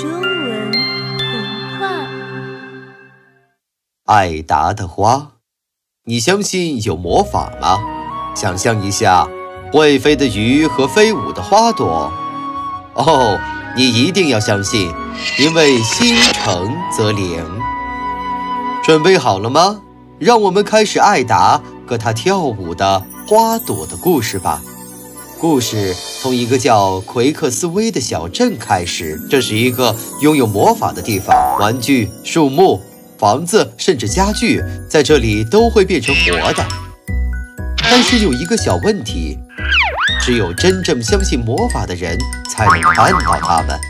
中文童话。艾达的花，你相信有魔法吗？想象一下，会飞的鱼和飞舞的花朵。哦，你一定要相信，因为心诚则灵。准备好了吗？让我们开始艾达和她跳舞的花朵的故事吧。故事从一个叫奎克斯威的小镇开始。这是一个拥有魔法的地方，玩具、树木、房子，甚至家具，在这里都会变成活的。但是有一个小问题，只有真正相信魔法的人才能看到它们。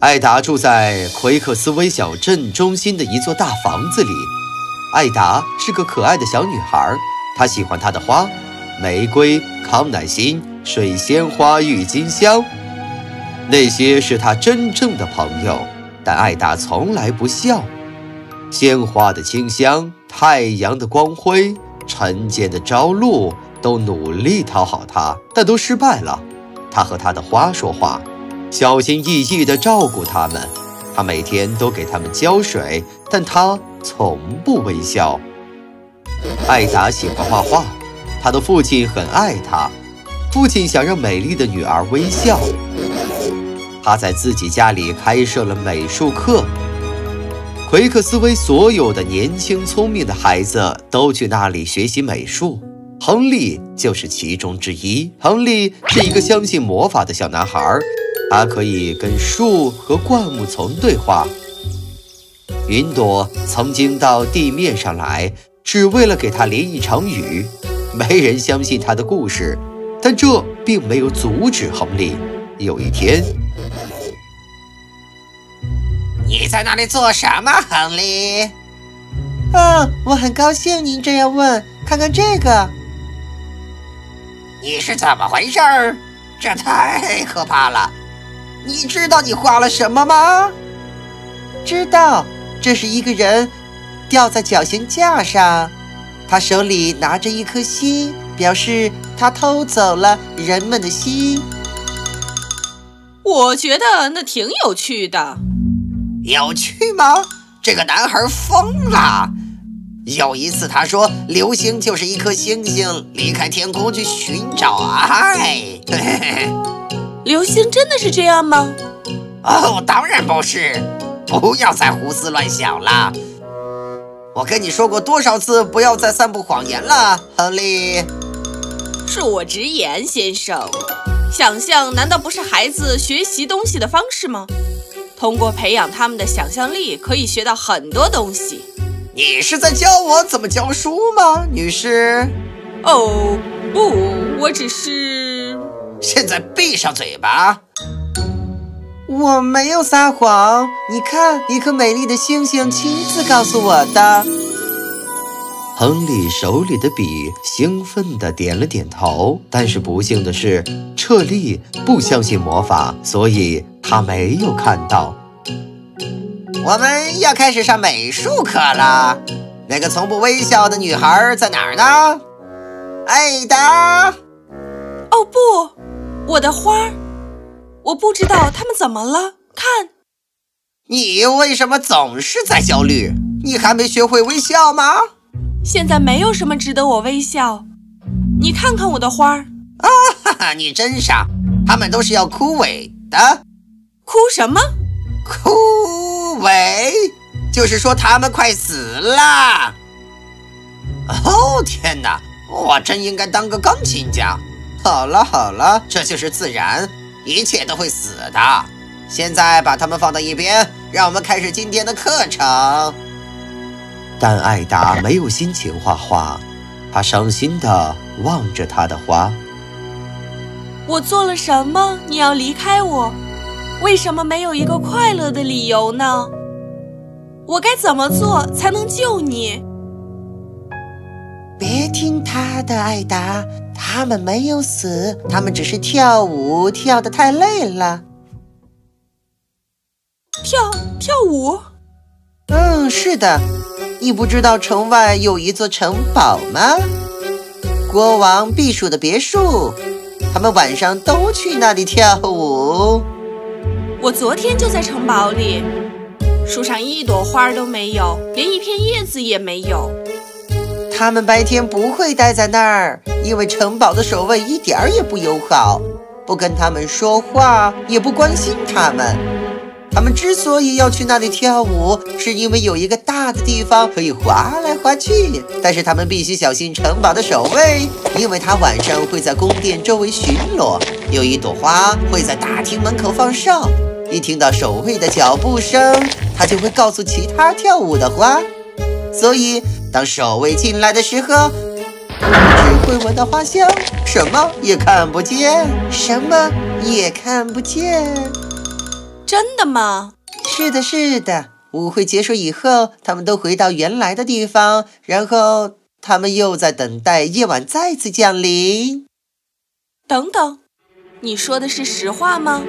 艾达住在奎克斯威小镇中心的一座大房子里。艾达是个可爱的小女孩，她喜欢她的花。玫瑰、康乃馨、水仙花、郁金香，那些是他真正的朋友。但艾达从来不笑。鲜花的清香、太阳的光辉、晨间的朝露，都努力讨好他，但都失败了。他和他的花说话，小心翼翼地照顾它们。他每天都给它们浇水，但他从不微笑。艾达喜欢画画。他的父亲很爱他，父亲想让美丽的女儿微笑。他在自己家里开设了美术课。奎克斯威所有的年轻聪明的孩子都去那里学习美术，亨利就是其中之一。亨利是一个相信魔法的小男孩，他可以跟树和灌木丛对话。云朵曾经到地面上来，只为了给他淋一场雨。没人相信他的故事，但这并没有阻止亨利。有一天，你在那里做什么，亨利？啊，我很高兴您这样问。看看这个，你是怎么回事儿？这太可怕了！你知道你画了什么吗？知道，这是一个人吊在绞刑架上。他手里拿着一颗心，表示他偷走了人们的心。我觉得那挺有趣的。有趣吗？这个男孩疯了。有一次他说，流星就是一颗星星离开天空去寻找爱。流星真的是这样吗？哦，当然不是。不要再胡思乱想了。我跟你说过多少次不要再散布谎言了，亨利。恕我直言，先生。想象难道不是孩子学习东西的方式吗？通过培养他们的想象力，可以学到很多东西。你是在教我怎么教书吗，女士？哦，不，我只是……现在闭上嘴巴。我没有撒谎，你看，一颗美丽的星星亲自告诉我的。亨利手里的笔兴奋地点了点头，但是不幸的是，彻利不相信魔法，所以他没有看到。我们要开始上美术课了。那个从不微笑的女孩在哪儿呢？艾达。哦不，我的花儿。我不知道他们怎么了。看，你为什么总是在焦虑？你还没学会微笑吗？现在没有什么值得我微笑。你看看我的花儿啊！哈哈，你真傻。它们都是要枯萎的。枯什么？枯萎，就是说它们快死了。哦天哪！我真应该当个钢琴家。好了好了，这就是自然。一切都会死的。现在把它们放到一边，让我们开始今天的课程。但艾达没有心情画画，她伤心地望着她的花。我做了什么？你要离开我？为什么没有一个快乐的理由呢？我该怎么做才能救你？别听他的，艾达。他们没有死，他们只是跳舞跳得太累了。跳跳舞？嗯，是的。你不知道城外有一座城堡吗？国王避暑的别墅，他们晚上都去那里跳舞。我昨天就在城堡里，树上一朵花都没有，连一片叶子也没有。他们白天不会待在那儿，因为城堡的守卫一点儿也不友好，不跟他们说话，也不关心他们。他们之所以要去那里跳舞，是因为有一个大的地方可以滑来滑去。但是他们必须小心城堡的守卫，因为他晚上会在宫殿周围巡逻。有一朵花会在大厅门口放哨，一听到守卫的脚步声，他就会告诉其他跳舞的花。所以，当守卫进来的时候，只会闻到花香，什么也看不见，什么也看不见。真的吗？是的，是的。舞会结束以后，他们都回到原来的地方，然后他们又在等待夜晚再次降临。等等，你说的是实话吗？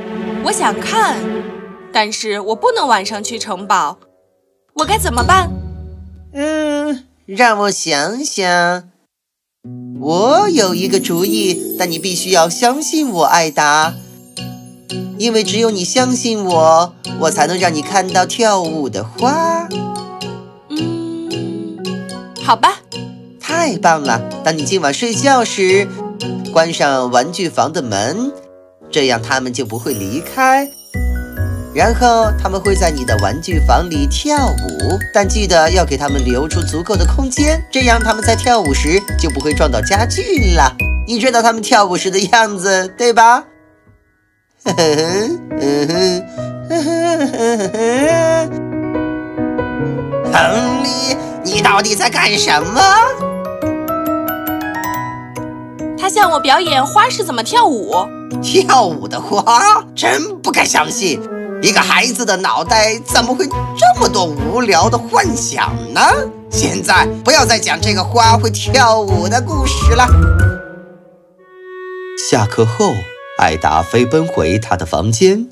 我想看，但是我不能晚上去城堡，我该怎么办？嗯，让我想想。我有一个主意，但你必须要相信我，艾达。因为只有你相信我，我才能让你看到跳舞的花。嗯，好吧，太棒了！当你今晚睡觉时，关上玩具房的门，这样他们就不会离开。然后他们会在你的玩具房里跳舞，但记得要给他们留出足够的空间，这样他们在跳舞时就不会撞到家具了。你知道他们跳舞时的样子，对吧？呵呵呵呵呵呵亨利，你到底在干什么？他向我表演花是怎么跳舞。跳舞的花，真不敢相信，一个孩子的脑袋怎么会这么多无聊的幻想呢？现在不要再讲这个花会跳舞的故事了。下课后。艾达飞奔回他的房间。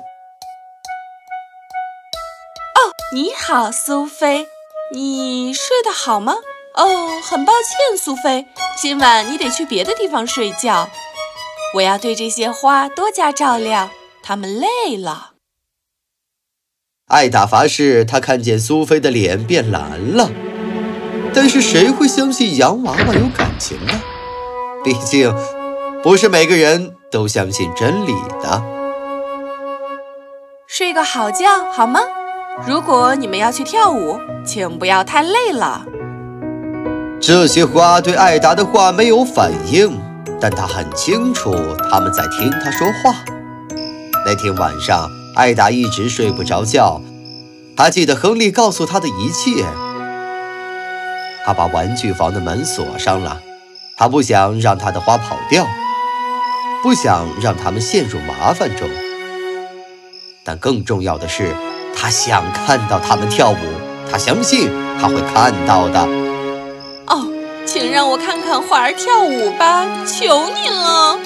哦，你好，苏菲，你睡得好吗？哦，很抱歉，苏菲，今晚你得去别的地方睡觉。我要对这些花多加照料，它们累了。艾达发誓，他看见苏菲的脸变蓝了。但是谁会相信洋娃娃有感情呢？毕竟，不是每个人。都相信真理的。睡个好觉好吗？如果你们要去跳舞，请不要太累了。这些花对艾达的话没有反应，但他很清楚他们在听他说话。那天晚上，艾达一直睡不着觉。他记得亨利告诉他的一切。他把玩具房的门锁上了，他不想让他的花跑掉。不想让他们陷入麻烦中，但更重要的是，他想看到他们跳舞。他相信他会看到的。哦，请让我看看花儿跳舞吧，求你了。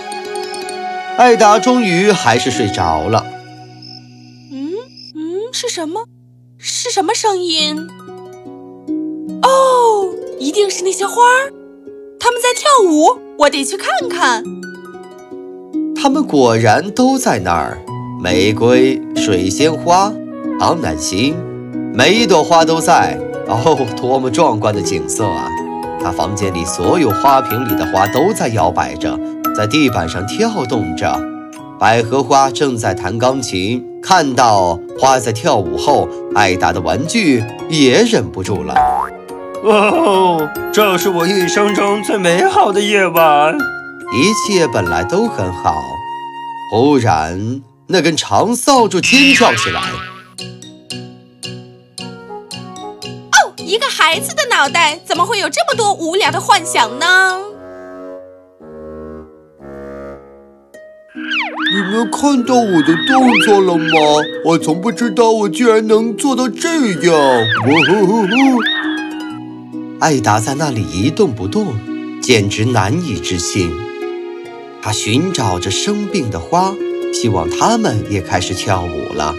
艾达终于还是睡着了。什么？是什么声音？哦，一定是那些花儿，他们在跳舞。我得去看看。他们果然都在那儿，玫瑰、水仙花、康乃馨，每一朵花都在。哦，多么壮观的景色啊！他房间里所有花瓶里的花都在摇摆着，在地板上跳动着。百合花正在弹钢琴。看到花在跳舞后，艾达的玩具也忍不住了。哦，这是我一生中最美好的夜晚。一切本来都很好，忽然那根长扫帚尖叫起来。哦，一个孩子的脑袋怎么会有这么多无聊的幻想呢？你们看到我的动作了吗？我从不知道我居然能做到这样。呜呼呼呼！艾达在那里一动不动，简直难以置信。他寻找着生病的花，希望他们也开始跳舞了。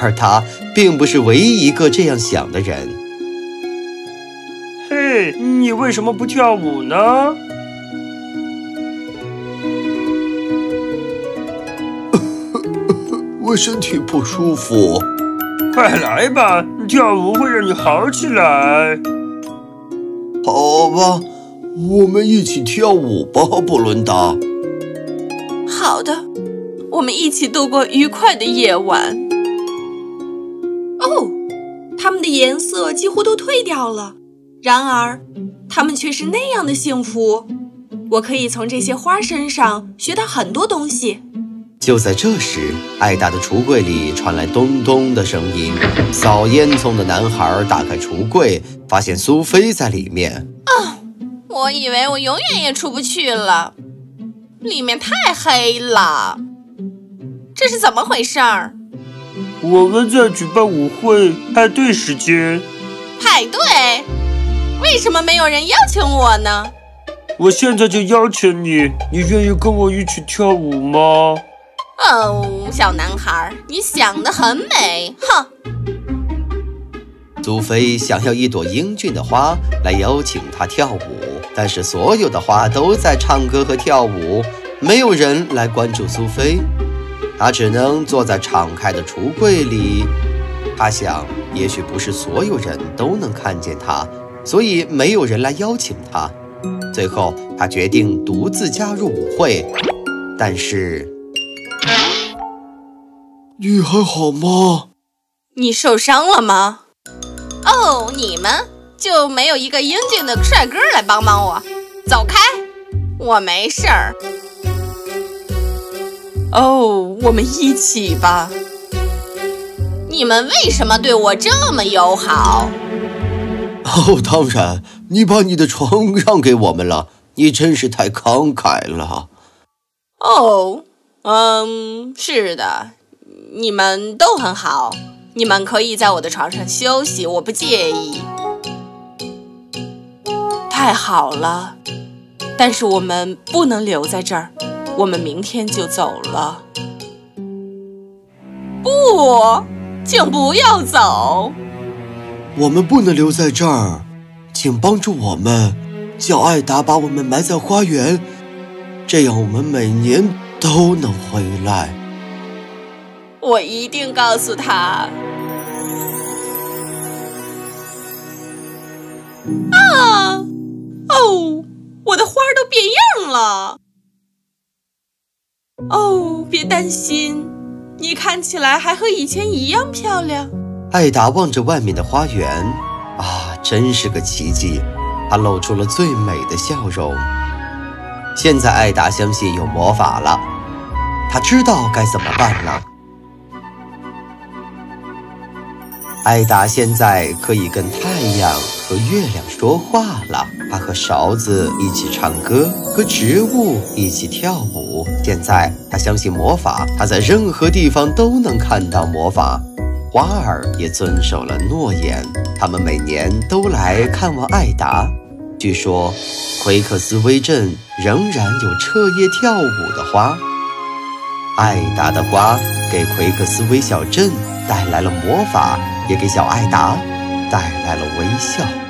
而他并不是唯一一个这样想的人。嘿，你为什么不跳舞呢？我身体不舒服。快来吧，跳舞会让你好起来。好吧，我们一起跳舞吧，布伦达。好的，我们一起度过愉快的夜晚。哦，它们的颜色几乎都褪掉了，然而，它们却是那样的幸福。我可以从这些花身上学到很多东西。就在这时，艾达的橱柜里传来咚咚的声音。扫烟囱的男孩打开橱柜，发现苏菲在里面。啊，我以为我永远也出不去了，里面太黑了。这是怎么回事儿？我们在举办舞会派对时间。派对？为什么没有人邀请我呢？我现在就邀请你，你愿意跟我一起跳舞吗？哦，小男孩，你想得很美，哼！苏菲想要一朵英俊的花来邀请她跳舞，但是所有的花都在唱歌和跳舞，没有人来关注苏菲。她只能坐在敞开的橱柜里。她想，也许不是所有人都能看见她，所以没有人来邀请她。最后，她决定独自加入舞会，但是。你还好吗？你受伤了吗？哦，你们就没有一个英俊的帅哥来帮帮我？走开，我没事儿。哦，我们一起吧。你们为什么对我这么友好？哦，当然，你把你的床让给我们了，你真是太慷慨了。哦，嗯，是的。你们都很好，你们可以在我的床上休息，我不介意。太好了，但是我们不能留在这儿，我们明天就走了。不，请不要走。我们不能留在这儿，请帮助我们，叫艾达把我们埋在花园，这样我们每年都能回来。我一定告诉他。啊！哦，我的花儿都变样了。哦，别担心，你看起来还和以前一样漂亮。艾达望着外面的花园，啊，真是个奇迹！她露出了最美的笑容。现在，艾达相信有魔法了，她知道该怎么办了。艾达现在可以跟太阳和月亮说话了。她和勺子一起唱歌，和植物一起跳舞。现在她相信魔法，她在任何地方都能看到魔法。花儿也遵守了诺言，他们每年都来看望艾达。据说，奎克斯威镇仍然有彻夜跳舞的花。艾达的花给奎克斯威小镇带来了魔法。也给小艾达带来了微笑。